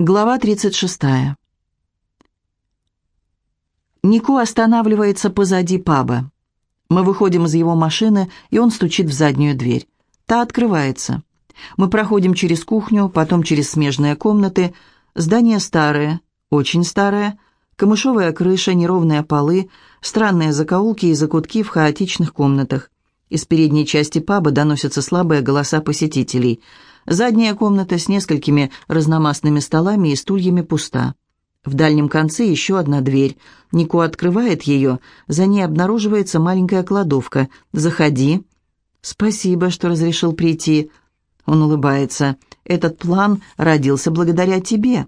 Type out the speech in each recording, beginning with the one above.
Глава 36. Нико останавливается позади паба. Мы выходим из его машины, и он стучит в заднюю дверь. Та открывается. Мы проходим через кухню, потом через смежные комнаты. Здание старое, очень старое. Камышовая крыша, неровные полы, странные закоулки и закутки в хаотичных комнатах. Из передней части паба доносятся слабые голоса посетителей – Задняя комната с несколькими разномастными столами и стульями пуста. В дальнем конце еще одна дверь. Нико открывает ее, за ней обнаруживается маленькая кладовка. «Заходи». «Спасибо, что разрешил прийти». Он улыбается. «Этот план родился благодаря тебе.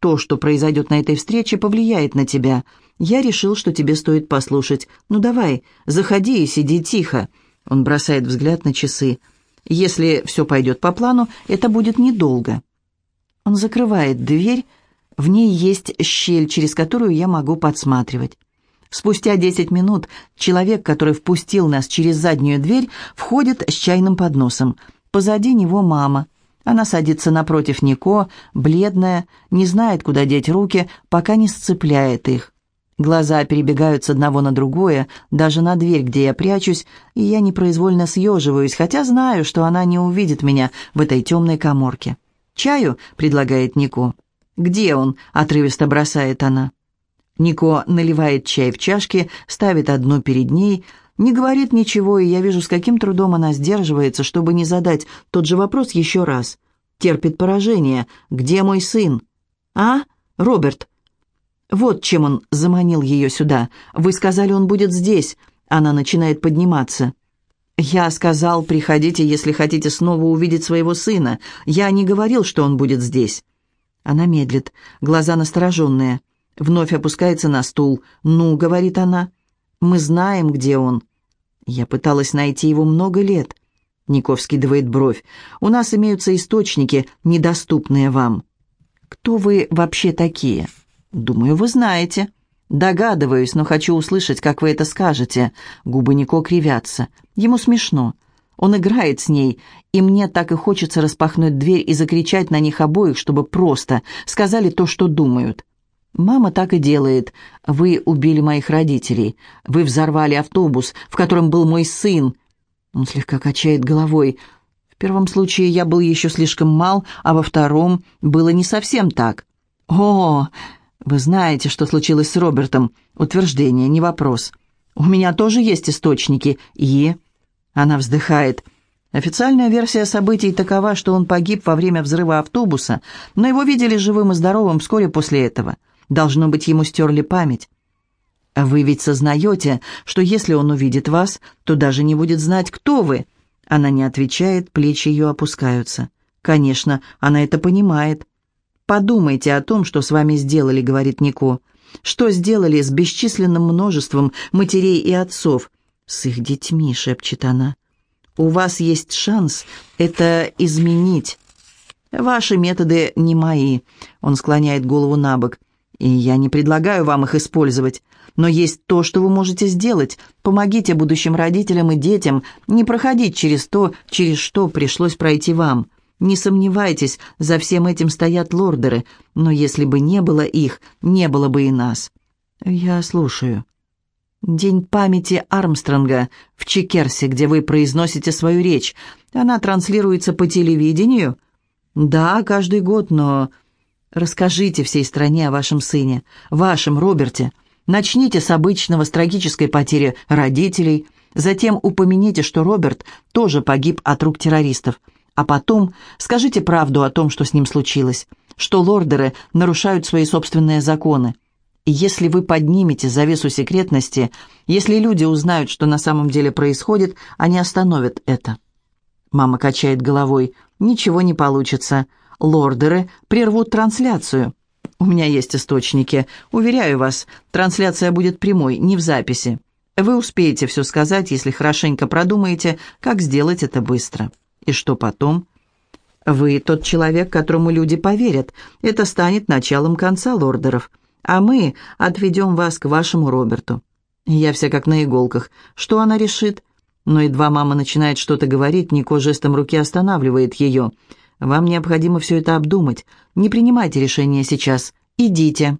То, что произойдет на этой встрече, повлияет на тебя. Я решил, что тебе стоит послушать. Ну давай, заходи и сиди тихо». Он бросает взгляд на часы. Если все пойдет по плану, это будет недолго. Он закрывает дверь, в ней есть щель, через которую я могу подсматривать. Спустя десять минут человек, который впустил нас через заднюю дверь, входит с чайным подносом. Позади него мама. Она садится напротив Нико, бледная, не знает, куда деть руки, пока не сцепляет их. Глаза перебегают с одного на другое, даже на дверь, где я прячусь, и я непроизвольно съеживаюсь, хотя знаю, что она не увидит меня в этой темной коморке. «Чаю?» — предлагает Нико. «Где он?» — отрывисто бросает она. Нико наливает чай в чашки, ставит одну перед ней, не говорит ничего, и я вижу, с каким трудом она сдерживается, чтобы не задать тот же вопрос еще раз. Терпит поражение. «Где мой сын?» «А? Роберт?» Вот чем он заманил ее сюда. Вы сказали, он будет здесь. Она начинает подниматься. «Я сказал, приходите, если хотите снова увидеть своего сына. Я не говорил, что он будет здесь». Она медлит, глаза настороженные. Вновь опускается на стул. «Ну», — говорит она, — «мы знаем, где он». Я пыталась найти его много лет. Ников скидывает бровь. «У нас имеются источники, недоступные вам». «Кто вы вообще такие?» «Думаю, вы знаете». «Догадываюсь, но хочу услышать, как вы это скажете». Губы Нико кривятся. Ему смешно. Он играет с ней, и мне так и хочется распахнуть дверь и закричать на них обоих, чтобы просто сказали то, что думают. Мама так и делает. Вы убили моих родителей. Вы взорвали автобус, в котором был мой сын. Он слегка качает головой. В первом случае я был еще слишком мал, а во втором было не совсем так. О, «Вы знаете, что случилось с Робертом. Утверждение, не вопрос. У меня тоже есть источники. И...» Она вздыхает. Официальная версия событий такова, что он погиб во время взрыва автобуса, но его видели живым и здоровым вскоре после этого. Должно быть, ему стерли память. «Вы ведь сознаете, что если он увидит вас, то даже не будет знать, кто вы?» Она не отвечает, плечи ее опускаются. «Конечно, она это понимает». «Подумайте о том, что с вами сделали», — говорит Нико. «Что сделали с бесчисленным множеством матерей и отцов?» «С их детьми», — шепчет она. «У вас есть шанс это изменить». «Ваши методы не мои», — он склоняет голову на бок. «И я не предлагаю вам их использовать. Но есть то, что вы можете сделать. Помогите будущим родителям и детям не проходить через то, через что пришлось пройти вам. Не сомневайтесь, за всем этим стоят лордеры, но если бы не было их, не было бы и нас. Я слушаю. День памяти Армстронга в Чекерсе, где вы произносите свою речь. Она транслируется по телевидению? Да, каждый год, но... Расскажите всей стране о вашем сыне, вашем Роберте. Начните с обычного, с трагической потери родителей. Затем упомяните, что Роберт тоже погиб от рук террористов. А потом скажите правду о том, что с ним случилось, что лордеры нарушают свои собственные законы. Если вы поднимете завесу секретности, если люди узнают, что на самом деле происходит, они остановят это. Мама качает головой. Ничего не получится. Лордеры прервут трансляцию. У меня есть источники. Уверяю вас, трансляция будет прямой, не в записи. Вы успеете все сказать, если хорошенько продумаете, как сделать это быстро. И что потом? Вы тот человек, которому люди поверят. Это станет началом конца лордеров. А мы отведем вас к вашему Роберту. Я вся как на иголках. Что она решит? Но едва мама начинает что-то говорить, Нико жестом руки останавливает ее. Вам необходимо все это обдумать. Не принимайте решение сейчас. Идите».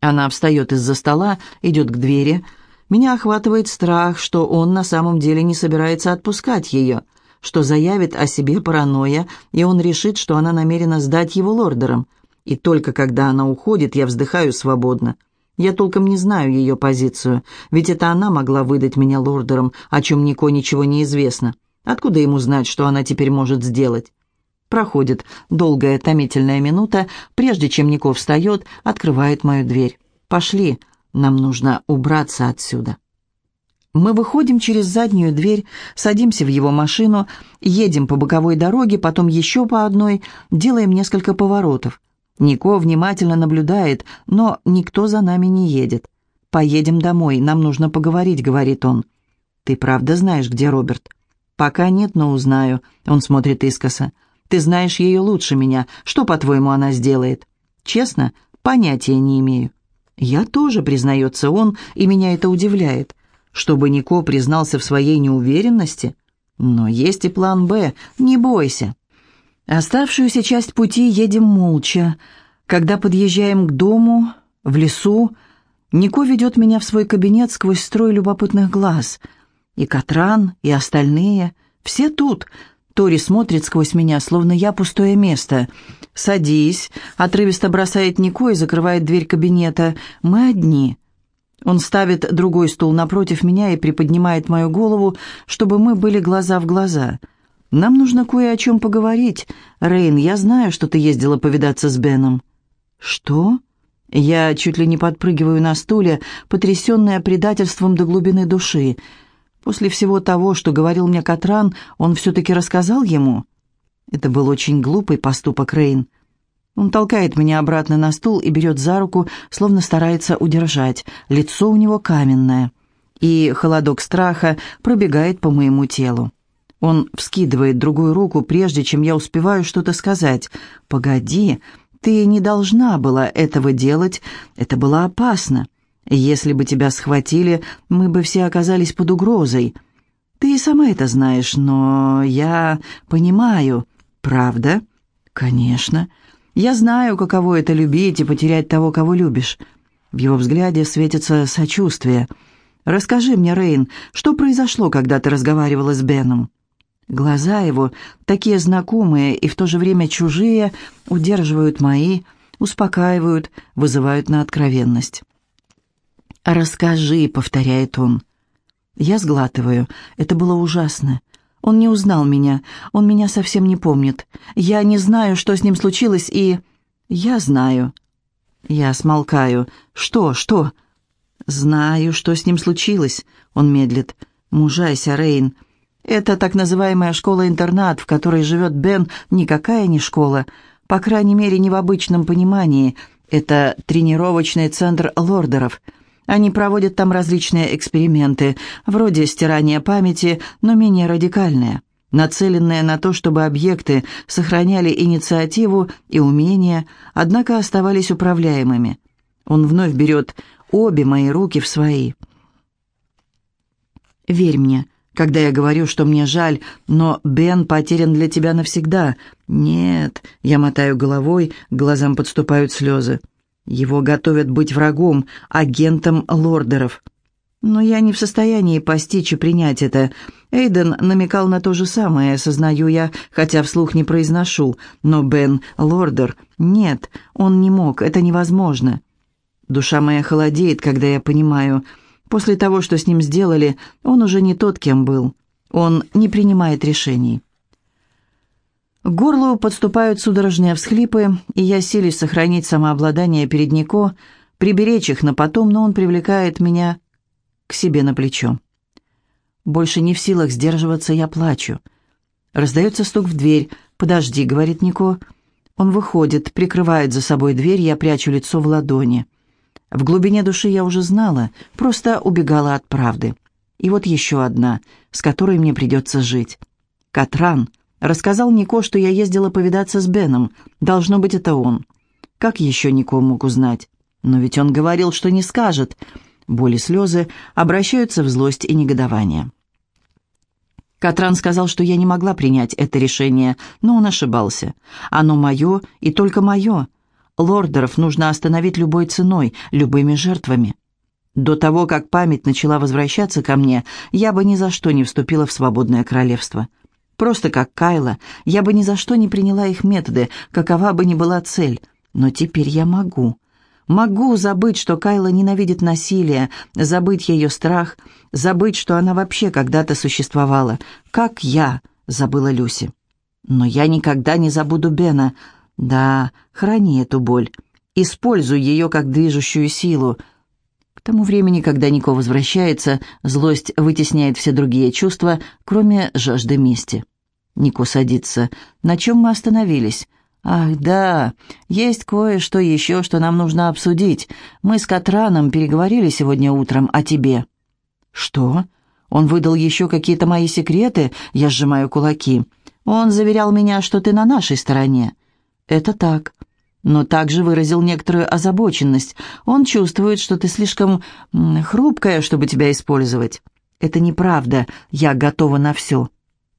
Она встает из-за стола, идет к двери. Меня охватывает страх, что он на самом деле не собирается отпускать ее, что заявит о себе паранойя, и он решит, что она намерена сдать его лордерам. И только когда она уходит, я вздыхаю свободно. Я толком не знаю ее позицию, ведь это она могла выдать меня лордерам, о чем Нико ничего не известно. Откуда ему знать, что она теперь может сделать? Проходит долгая томительная минута, прежде чем Нико встает, открывает мою дверь. «Пошли, нам нужно убраться отсюда». Мы выходим через заднюю дверь, садимся в его машину, едем по боковой дороге, потом еще по одной, делаем несколько поворотов. Нико внимательно наблюдает, но никто за нами не едет. «Поедем домой, нам нужно поговорить», — говорит он. «Ты правда знаешь, где Роберт?» «Пока нет, но узнаю», — он смотрит искоса. «Ты знаешь ее лучше меня. Что, по-твоему, она сделает?» «Честно, понятия не имею». «Я тоже», — признается он, и меня это удивляет. Чтобы Нико признался в своей неуверенности? Но есть и план «Б», не бойся. Оставшуюся часть пути едем молча. Когда подъезжаем к дому, в лесу, Нико ведет меня в свой кабинет сквозь строй любопытных глаз. И Катран, и остальные, все тут. Тори смотрит сквозь меня, словно я пустое место. «Садись», — отрывисто бросает Нико и закрывает дверь кабинета. «Мы одни». Он ставит другой стул напротив меня и приподнимает мою голову, чтобы мы были глаза в глаза — нам нужно кое о чем поговорить. Рейн, я знаю, что ты ездила повидаться с Беном». «Что?» Я чуть ли не подпрыгиваю на стуле, потрясенная предательством до глубины души. После всего того, что говорил мне Катран, он все-таки рассказал ему? Это был очень глупый поступок, Рейн. Он толкает меня обратно на стул и берет за руку, словно старается удержать. Лицо у него каменное. И холодок страха пробегает по моему телу. Он вскидывает другую руку, прежде чем я успеваю что-то сказать. «Погоди, ты не должна была этого делать, это было опасно. Если бы тебя схватили, мы бы все оказались под угрозой. Ты и сама это знаешь, но я понимаю. Правда? Конечно. Я знаю, каково это любить и потерять того, кого любишь». В его взгляде светится сочувствие. «Расскажи мне, Рейн, что произошло, когда ты разговаривала с Беном?» Глаза его, такие знакомые и в то же время чужие, удерживают мои, успокаивают, вызывают на откровенность. «Расскажи», — повторяет он. Я сглатываю. Это было ужасно. Он не узнал меня, он меня совсем не помнит. Я не знаю, что с ним случилось, и... Я знаю. Я смолкаю. «Что, что?» «Знаю, что с ним случилось», — он медлит. «Мужайся, Рейн. Это так называемая школа-интернат, в которой живет Бен, никакая не школа, по крайней мере, не в обычном понимании. Это тренировочный центр лордеров. Они проводят там различные эксперименты, вроде стирания памяти, но менее радикальные, нацеленные на то, чтобы объекты сохраняли инициативу и умения, однако оставались управляемыми. Он вновь берет обе мои руки в свои. «Верь мне», когда я говорю, что мне жаль, но Бен потерян для тебя навсегда. Нет, я мотаю головой, к глазам подступают слезы. Его готовят быть врагом, агентом лордеров. Но я не в состоянии постичь и принять это. Эйден намекал на то же самое, осознаю я, хотя вслух не произношу. Но Бен — лордер. Нет, он не мог, это невозможно. Душа моя холодеет, когда я понимаю — После того, что с ним сделали, он уже не тот, кем был. Он не принимает решений. Горлу подступают судорожные всхлипы, и я силюсь сохранить самообладание перед Нико, приберечь их на потом, но он привлекает меня к себе на плечо. Больше не в силах сдерживаться, я плачу. Раздается стук в дверь. «Подожди», — говорит Нико. Он выходит, прикрывает за собой дверь, я прячу лицо в ладони. В глубине души я уже знала, просто убегала от правды. И вот еще одна, с которой мне придется жить. Катран рассказал Нико, что я ездила повидаться с Беном. Должно быть, это он. Как еще Нико мог узнать? Но ведь он говорил, что не скажет. Боли слезы обращаются в злость и негодование. Катран сказал, что я не могла принять это решение, но он ошибался. Оно мое и только мое. Лордеров нужно остановить любой ценой, любыми жертвами. До того, как память начала возвращаться ко мне, я бы ни за что не вступила в свободное королевство. Просто как Кайла, я бы ни за что не приняла их методы, какова бы ни была цель. Но теперь я могу. Могу забыть, что Кайла ненавидит насилие, забыть ее страх, забыть, что она вообще когда-то существовала, как я забыла Люси. Но я никогда не забуду Бена. Да, храни эту боль. Используй ее как движущую силу. Тому времени, когда Нико возвращается, злость вытесняет все другие чувства, кроме жажды мести. Нико садится. «На чем мы остановились?» «Ах, да, есть кое-что еще, что нам нужно обсудить. Мы с Катраном переговорили сегодня утром о тебе». «Что? Он выдал еще какие-то мои секреты?» Я сжимаю кулаки. «Он заверял меня, что ты на нашей стороне». «Это так. Но также выразил некоторую озабоченность. Он чувствует, что ты слишком хрупкая, чтобы тебя использовать». «Это неправда. Я готова на все».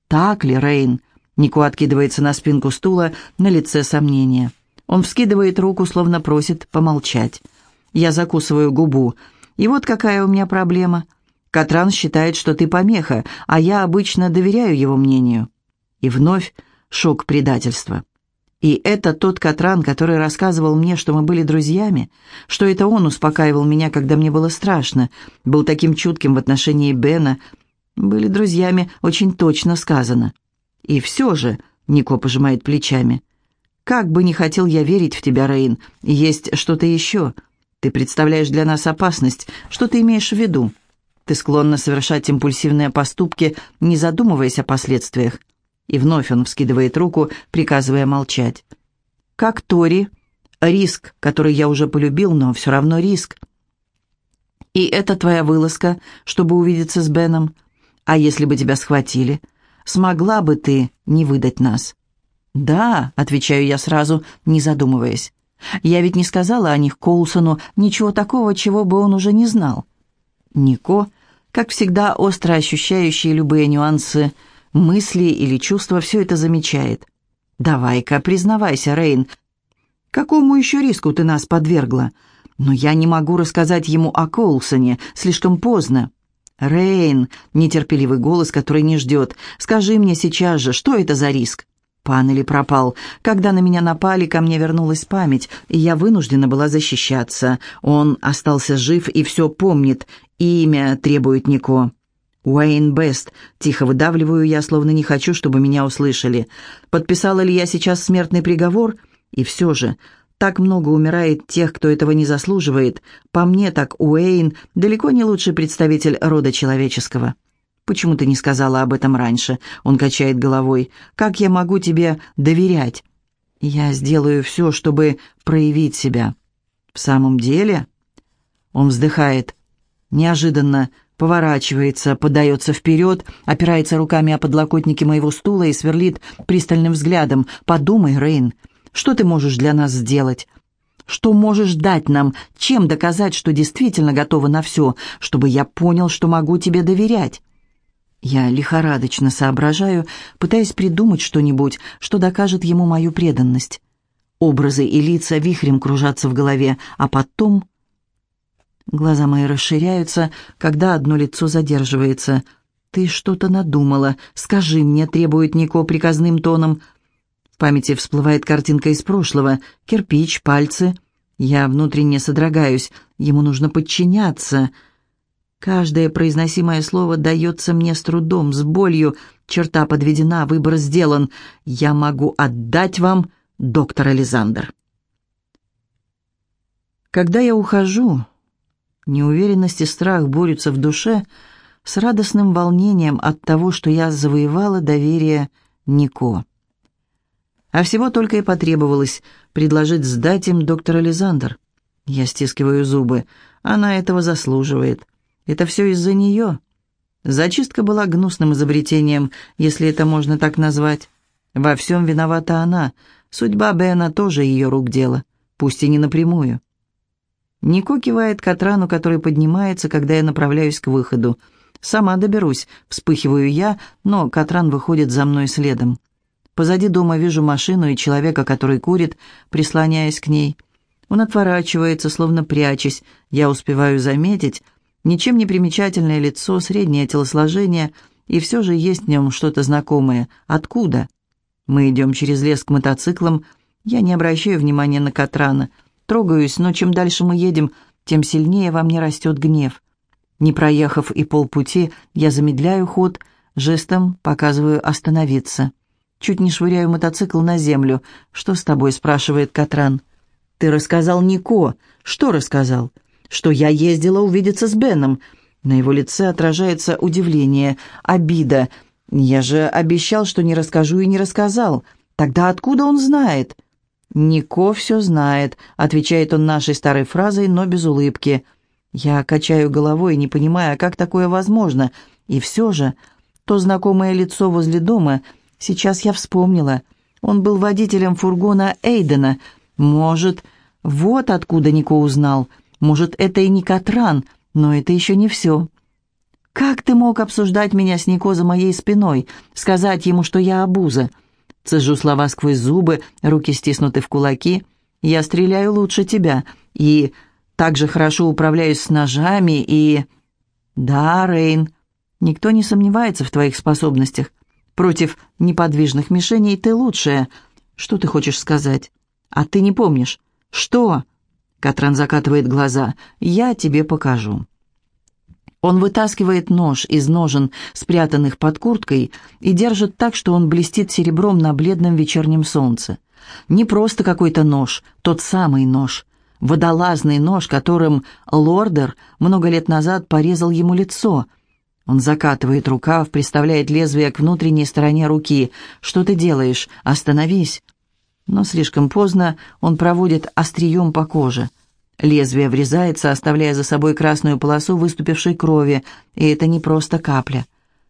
«Так ли, Рейн?» Нико откидывается на спинку стула, на лице сомнения. Он вскидывает руку, словно просит помолчать. Я закусываю губу. И вот какая у меня проблема. Катран считает, что ты помеха, а я обычно доверяю его мнению. И вновь шок предательства. И это тот Катран, который рассказывал мне, что мы были друзьями, что это он успокаивал меня, когда мне было страшно, был таким чутким в отношении Бена. Были друзьями, очень точно сказано. И все же, Нико пожимает плечами, как бы не хотел я верить в тебя, Рейн, есть что-то еще. Ты представляешь для нас опасность. Что ты имеешь в виду? Ты склонна совершать импульсивные поступки, не задумываясь о последствиях. И вновь он вскидывает руку, приказывая молчать. Как Тори, риск, который я уже полюбил, но все равно риск. И это твоя вылазка, чтобы увидеться с Беном. А если бы тебя схватили? смогла бы ты не выдать нас?» «Да», — отвечаю я сразу, не задумываясь. «Я ведь не сказала о них Коулсону ничего такого, чего бы он уже не знал». Нико, как всегда остро ощущающий любые нюансы мысли или чувства, все это замечает. «Давай-ка, признавайся, Рейн, какому еще риску ты нас подвергла? Но я не могу рассказать ему о Коулсоне, слишком поздно». «Рейн!» — нетерпеливый голос, который не ждет. «Скажи мне сейчас же, что это за риск?» Пан или пропал. Когда на меня напали, ко мне вернулась память, и я вынуждена была защищаться. Он остался жив и все помнит. Имя требует Нико. «Уэйн Бест», — тихо выдавливаю я, словно не хочу, чтобы меня услышали. Подписала ли я сейчас смертный приговор? И все же, так много умирает тех, кто этого не заслуживает. По мне так Уэйн далеко не лучший представитель рода человеческого. Почему ты не сказала об этом раньше? Он качает головой. Как я могу тебе доверять? Я сделаю все, чтобы проявить себя. В самом деле? Он вздыхает. Неожиданно поворачивается, подается вперед, опирается руками о подлокотники моего стула и сверлит пристальным взглядом. «Подумай, Рейн, что ты можешь для нас сделать? Что можешь дать нам? Чем доказать, что действительно готова на все, чтобы я понял, что могу тебе доверять?» Я лихорадочно соображаю, пытаясь придумать что-нибудь, что докажет ему мою преданность. Образы и лица вихрем кружатся в голове, а потом... Глаза мои расширяются, когда одно лицо задерживается. «Ты что-то надумала. Скажи мне», — требует Нико приказным тоном, — в памяти всплывает картинка из прошлого. Кирпич, пальцы. Я внутренне содрогаюсь. Ему нужно подчиняться. Каждое произносимое слово дается мне с трудом, с болью. Черта подведена, выбор сделан. Я могу отдать вам доктор Ализандр. Когда я ухожу, неуверенность и страх борются в душе с радостным волнением от того, что я завоевала доверие Нико. А всего только и потребовалось предложить сдать им доктора Лизандр. Я стискиваю зубы. Она этого заслуживает. Это все из-за нее. Зачистка была гнусным изобретением, если это можно так назвать. Во всем виновата она. Судьба Бена тоже ее рук дело, пусть и не напрямую. Нико кивает Катрану, который поднимается, когда я направляюсь к выходу. «Сама доберусь», — вспыхиваю я, но Катран выходит за мной следом. Позади дома вижу машину и человека, который курит, прислоняясь к ней. Он отворачивается, словно прячась. Я успеваю заметить. Ничем не примечательное лицо, среднее телосложение, и все же есть в нем что-то знакомое. Откуда? Мы идем через лес к мотоциклам. Я не обращаю внимания на Катрана. Трогаюсь, но чем дальше мы едем, тем сильнее во мне растет гнев. Не проехав и полпути, я замедляю ход, жестом показываю остановиться. Чуть не швыряю мотоцикл на землю. «Что с тобой?» – спрашивает Катран. «Ты рассказал Нико». «Что рассказал?» «Что я ездила увидеться с Беном». На его лице отражается удивление, обида. «Я же обещал, что не расскажу и не рассказал. Тогда откуда он знает?» «Нико все знает», — отвечает он нашей старой фразой, но без улыбки. Я качаю головой, не понимая, как такое возможно. И все же, то знакомое лицо возле дома, сейчас я вспомнила. Он был водителем фургона Эйдена. Может, вот откуда Нико узнал. Может, это и не Катран, но это еще не все. «Как ты мог обсуждать меня с Нико за моей спиной, сказать ему, что я обуза?» Цежу слова сквозь зубы, руки стиснуты в кулаки. «Я стреляю лучше тебя и так же хорошо управляюсь с ножами и...» «Да, Рейн, никто не сомневается в твоих способностях. Против неподвижных мишеней ты лучшая. Что ты хочешь сказать? А ты не помнишь? Что?» Катран закатывает глаза. «Я тебе покажу». Он вытаскивает нож из ножен, спрятанных под курткой, и держит так, что он блестит серебром на бледном вечернем солнце. Не просто какой-то нож, тот самый нож. Водолазный нож, которым Лордер много лет назад порезал ему лицо. Он закатывает рукав, приставляет лезвие к внутренней стороне руки. «Что ты делаешь? Остановись!» Но слишком поздно он проводит острием по коже. Лезвие врезается, оставляя за собой красную полосу выступившей крови, и это не просто капля.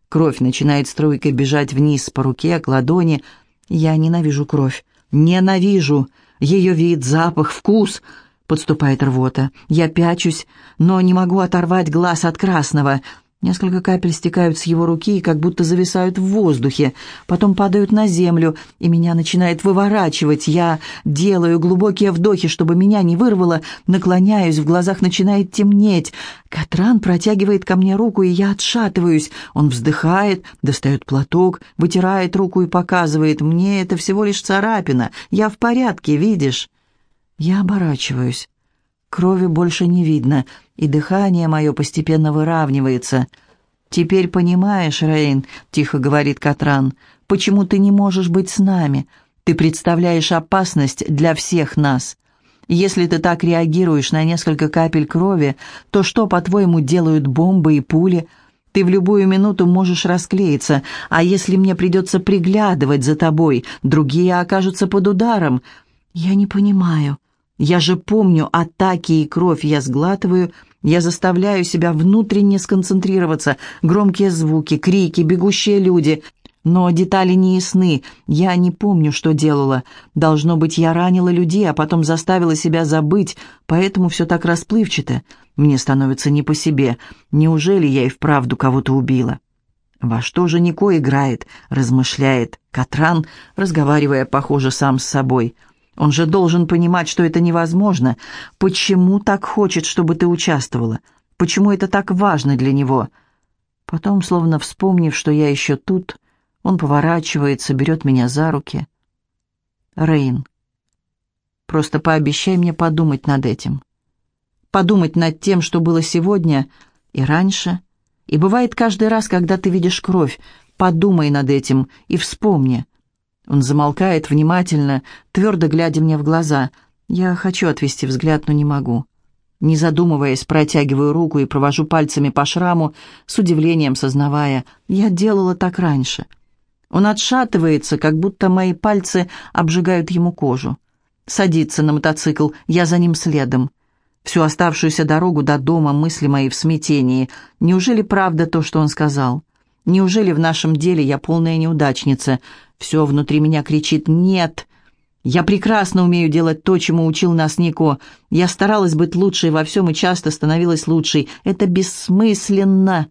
Кровь начинает струйкой бежать вниз по руке, к ладони. Я ненавижу кровь. Ненавижу! Ее вид, запах, вкус. Подступает рвота. Я пячусь, но не могу оторвать глаз от красного — Несколько капель стекают с его руки и как будто зависают в воздухе, потом падают на землю, и меня начинает выворачивать. Я делаю глубокие вдохи, чтобы меня не вырвало, наклоняюсь, в глазах начинает темнеть. Катран протягивает ко мне руку, и я отшатываюсь. Он вздыхает, достает платок, вытирает руку и показывает. Мне это всего лишь царапина. Я в порядке, видишь? Я оборачиваюсь. Крови больше не видно, и дыхание мое постепенно выравнивается. «Теперь понимаешь, Рейн», — тихо говорит Катран, — «почему ты не можешь быть с нами? Ты представляешь опасность для всех нас. Если ты так реагируешь на несколько капель крови, то что, по-твоему, делают бомбы и пули?» Ты в любую минуту можешь расклеиться, а если мне придется приглядывать за тобой, другие окажутся под ударом. Я не понимаю. Я же помню атаки и кровь, я сглатываю, я заставляю себя внутренне сконцентрироваться, громкие звуки, крики, бегущие люди. Но детали не ясны, я не помню, что делала. Должно быть, я ранила людей, а потом заставила себя забыть, поэтому все так расплывчато. Мне становится не по себе. Неужели я и вправду кого-то убила? «Во что же Нико играет?» — размышляет Катран, разговаривая, похоже, сам с собой — он же должен понимать, что это невозможно. Почему так хочет, чтобы ты участвовала? Почему это так важно для него? Потом, словно вспомнив, что я еще тут, он поворачивается, берет меня за руки. Рейн, просто пообещай мне подумать над этим. Подумать над тем, что было сегодня и раньше. И бывает каждый раз, когда ты видишь кровь. Подумай над этим и вспомни — он замолкает внимательно, твердо глядя мне в глаза. Я хочу отвести взгляд, но не могу. Не задумываясь, протягиваю руку и провожу пальцами по шраму, с удивлением сознавая, я делала так раньше. Он отшатывается, как будто мои пальцы обжигают ему кожу. Садится на мотоцикл, я за ним следом. Всю оставшуюся дорогу до дома мысли мои в смятении. Неужели правда то, что он сказал? Неужели в нашем деле я полная неудачница? Все внутри меня кричит «нет». Я прекрасно умею делать то, чему учил нас Нико. Я старалась быть лучшей во всем и часто становилась лучшей. Это бессмысленно.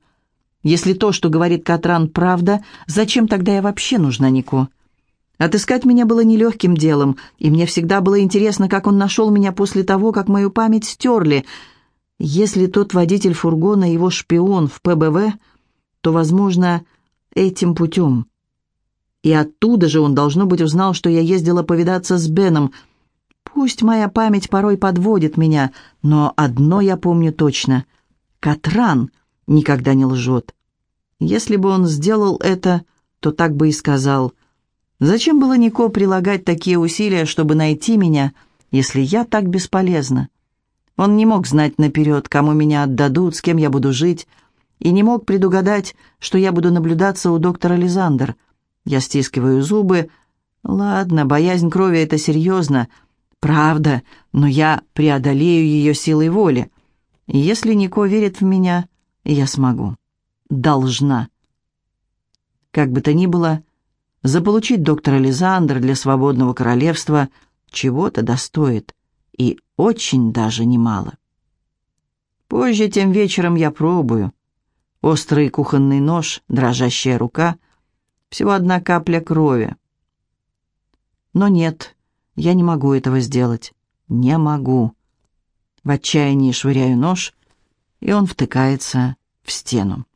Если то, что говорит Катран, правда, зачем тогда я вообще нужна Нико? Отыскать меня было нелегким делом, и мне всегда было интересно, как он нашел меня после того, как мою память стерли. Если тот водитель фургона его шпион в ПБВ, то, возможно, этим путем. И оттуда же он, должно быть, узнал, что я ездила повидаться с Беном. Пусть моя память порой подводит меня, но одно я помню точно. Катран никогда не лжет. Если бы он сделал это, то так бы и сказал — Зачем было Нико прилагать такие усилия, чтобы найти меня, если я так бесполезна? Он не мог знать наперед, кому меня отдадут, с кем я буду жить, и не мог предугадать, что я буду наблюдаться у доктора Лизандер. Я стискиваю зубы. Ладно, боязнь крови — это серьезно. Правда, но я преодолею ее силой воли. Если Нико верит в меня, я смогу. Должна. Как бы то ни было, Заполучить доктора Лизандр для свободного королевства чего-то достоит, и очень даже немало. Позже тем вечером я пробую. Острый кухонный нож, дрожащая рука, всего одна капля крови. Но нет, я не могу этого сделать. Не могу. В отчаянии швыряю нож, и он втыкается в стену.